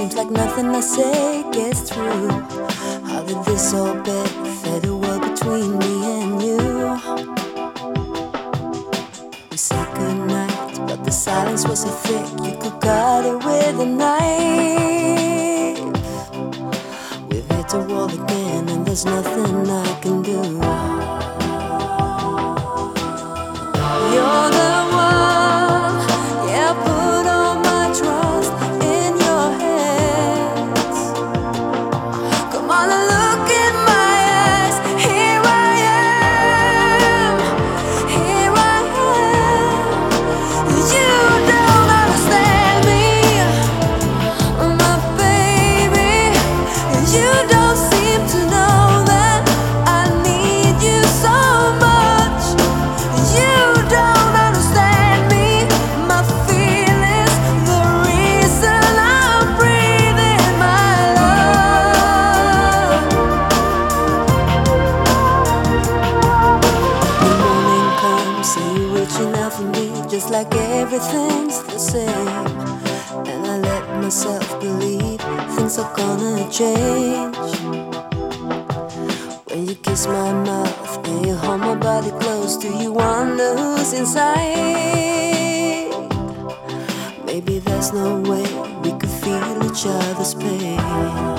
nothing I say gets through. How did this all benefit a world between me and you? We said goodnight, but the silence was so thick you could cut it with a knife. We've hit a wall again, and there's nothing I can do. Like everything's the same. And I let myself believe things are gonna change. When you kiss my mouth and you hold my body close, do you wonder who's inside? Maybe there's no way we could feel each other's pain.